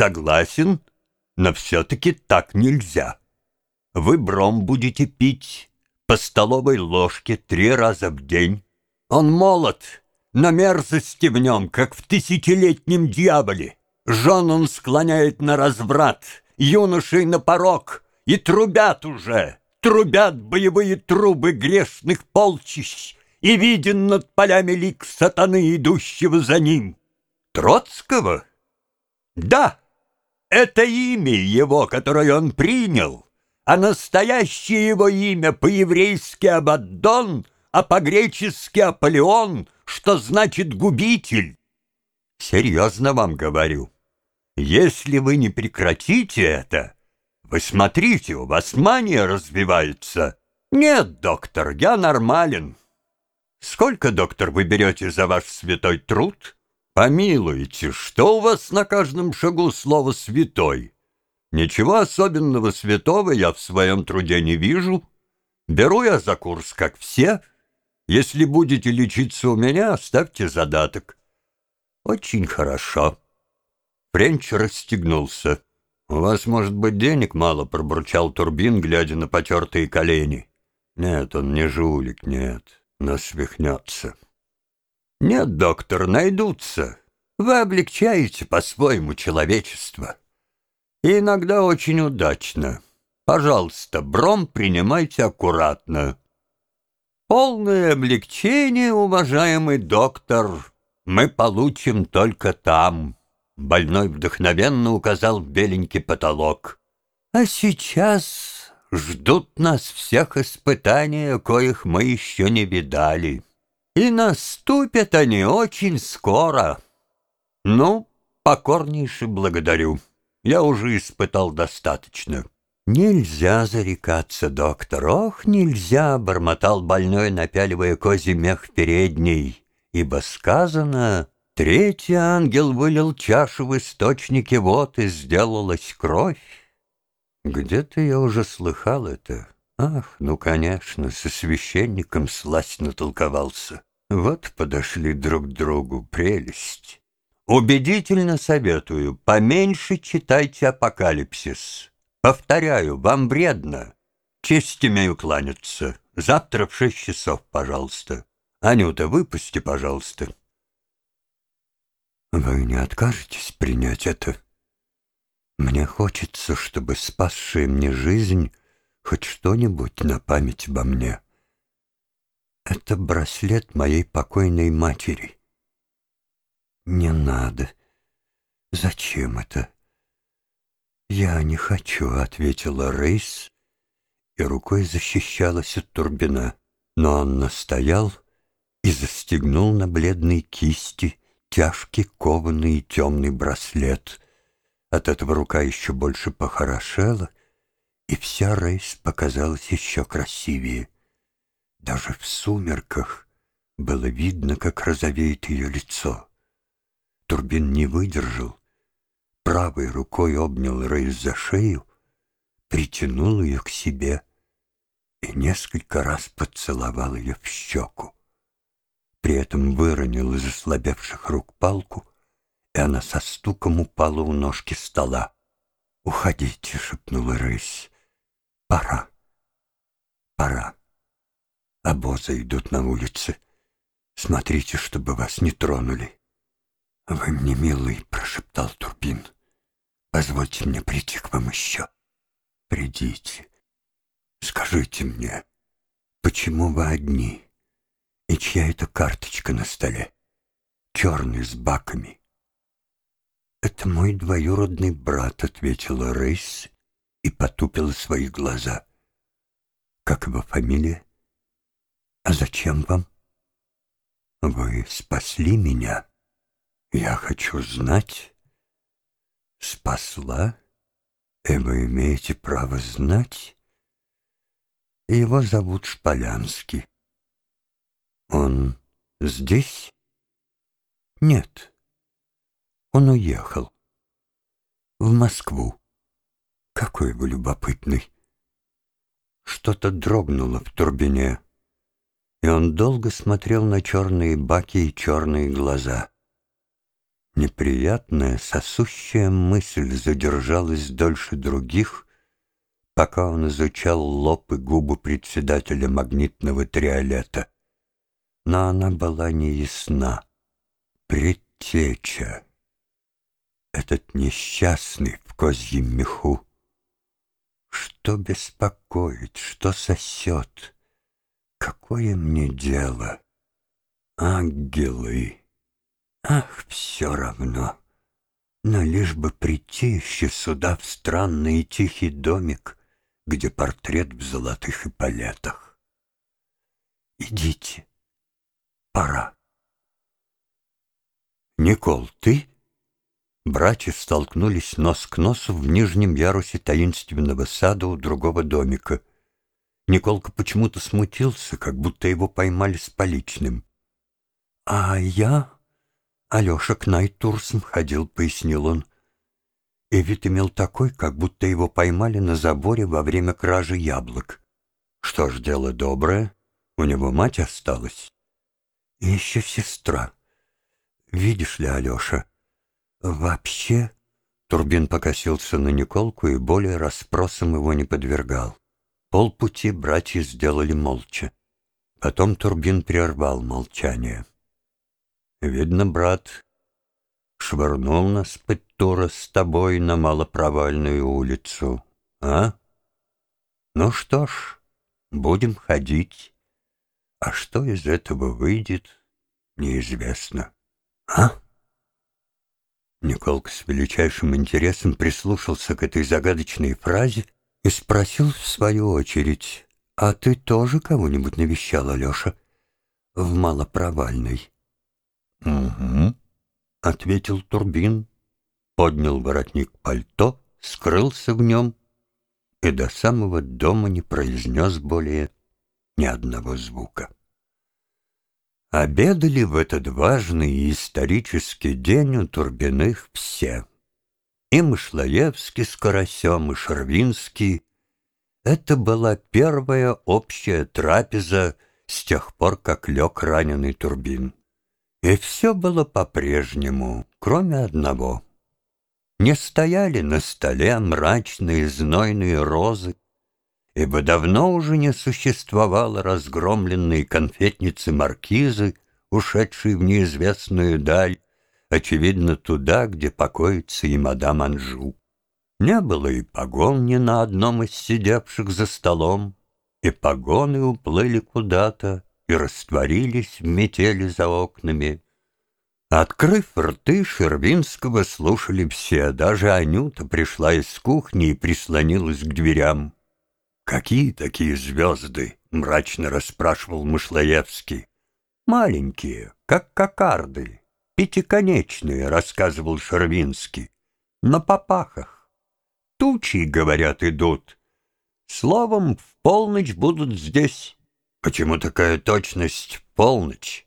Согласен, но все-таки так нельзя. Вы бром будете пить по столовой ложке три раза в день. Он молод, но мерзости в нем, как в тысячелетнем дьяволе. Жен он склоняет на разврат, юношей на порог, и трубят уже, трубят боевые трубы грешных полчищ, и виден над полями лик сатаны, идущего за ним. Троцкого? Да, это имя его, которое он принял, а настоящее его имя по-еврейски Абаддон, а по-гречески Аполеон, что значит «губитель». Серьезно вам говорю, если вы не прекратите это, вы смотрите, у вас мания развивается. Нет, доктор, я нормален. Сколько, доктор, вы берете за ваш святой труд? Помилуйте, что у вас на каждом шагу слово «святой»? Ничего особенного святого я в своем труде не вижу. Беру я за курс, как все. Если будете лечиться у меня, оставьте задаток. Очень хорошо. Френч расстегнулся. «У вас, может быть, денег мало?» — пробурчал Турбин, глядя на потертые колени. «Нет, он не жулик, нет, но свихнется». «Нет, доктор, найдутся. Вы облегчаете по-своему человечество. И иногда очень удачно. Пожалуйста, бром принимайте аккуратно». «Полное облегчение, уважаемый доктор, мы получим только там». Больной вдохновенно указал в беленький потолок. «А сейчас ждут нас всех испытания, коих мы еще не видали. И наступят они очень скоро. Ну, покорнейше благодарю. Я уже испытал достаточно». «Нельзя зарекаться, доктор, ох, нельзя!» — бормотал больной, напяливая козий мех в передней. «Ибо сказано, Третий ангел вылил чашу в источнике вод, и сделалась кровь. Где-то я уже слыхал это. Ах, ну, конечно, со священником сласть натолковался. Вот подошли друг к другу, прелесть. Убедительно советую, поменьше читайте апокалипсис. Повторяю, вам вредно. Честь имею кланяться. Завтра в шесть часов, пожалуйста. Анюта, выпусти, пожалуйста. Вы не откажетесь принять это? Мне хочется, чтобы спасшая мне жизнь хоть что-нибудь на память обо мне. Это браслет моей покойной матери. Не надо. Зачем это? Я не хочу, ответила Рейс и рукой защищалась от Турбина. Но он настоял и застегнул на бледной кисти тяжкий кованый темный браслет. От этого рука еще больше похорошела, и вся Рейс показалась еще красивее. Даже в сумерках было видно, как розовеет ее лицо. Турбин не выдержал, правой рукой обнял Рейс за шею, притянул ее к себе и несколько раз поцеловал ее в щеку при этом выронил из ослабевших рук палку, и она со стуком упала у ножки стола. «Уходите», — шепнула рысь. «Пора, пора. Обозы идут на улице. Смотрите, чтобы вас не тронули». «Вы мне милый», — прошептал Турбин. «Позвольте мне прийти к вам еще. Придите. Скажите мне, почему вы одни?» И чья это карточка на столе? Черный с баками. «Это мой двоюродный брат», — ответила Рейс и потупила свои глаза. «Как его фамилия? А зачем вам?» «Вы спасли меня. Я хочу знать». «Спасла? И вы имеете право знать?» Его зовут Шполянский. Он здесь? Нет. Он уехал. В Москву. Какой вы любопытный. Что-то дрогнуло в турбине, и он долго смотрел на черные баки и черные глаза. Неприятная, сосущая мысль задержалась дольше других, пока он изучал лоб и губы председателя магнитного триолета. Но она была неясна. Предтеча. Этот несчастный в козьем меху. Что беспокоит, что сосет? Какое мне дело? Ангелы! Ах, все равно. Но лишь бы прийти еще сюда, в странный и тихий домик, где портрет в золотых эполетах. Идите, пора. Никол, ты? Братья столкнулись нос к носу в нижнем ярусе таинственного сада у другого домика. Николка почему-то смутился, как будто его поймали с поличным. «А я...» Алеша к Найтурсам ходил, пояснил он. И вид имел такой, как будто его поймали на заборе во время кражи яблок. Что ж, дело доброе, у него мать осталась. И еще сестра. Видишь ли, Алеша, вообще... Турбин покосился на Николку и более расспросам его не подвергал. Полпути братья сделали молча. Потом Турбин прервал молчание. Видно, брат, швырнул нас под с тобой на малопровальную улицу, а? Ну что ж, будем ходить. А что из этого выйдет, неизвестно. А? Николка с величайшим интересом прислушался к этой загадочной фразе и спросил в свою очередь, «А ты тоже кого-нибудь навещал, Алеша?» «В малопровальной». «Угу», — ответил Турбин, поднял воротник пальто, скрылся в нем и до самого дома не произнес более ни одного звука. Обедали в этот важный и исторический день у Турбиных все. И Мышлоевский с Карасем, и Шервинский. Это была первая общая трапеза с тех пор, как лег раненый Турбин. И все было по-прежнему, кроме одного. Не стояли на столе мрачные знойные розы, ибо давно уже не существовало разгромленной конфетницы маркизы, ушедшей в неизвестную даль, очевидно, туда, где покоится и мадам Анжу. Не было и погон ни на одном из сидевших за столом, и погоны уплыли куда-то, и растворились в метели за окнами. Открыв рты, Шервинского слушали все, даже Анюта пришла из кухни и прислонилась к дверям. «Какие такие звезды?» — мрачно расспрашивал Мышлоевский. «Маленькие, как кокарды, пятиконечные», — рассказывал Шервинский. «На попахах. Тучи, говорят, идут. Словом, в полночь будут здесь». Почему такая точность в полночь?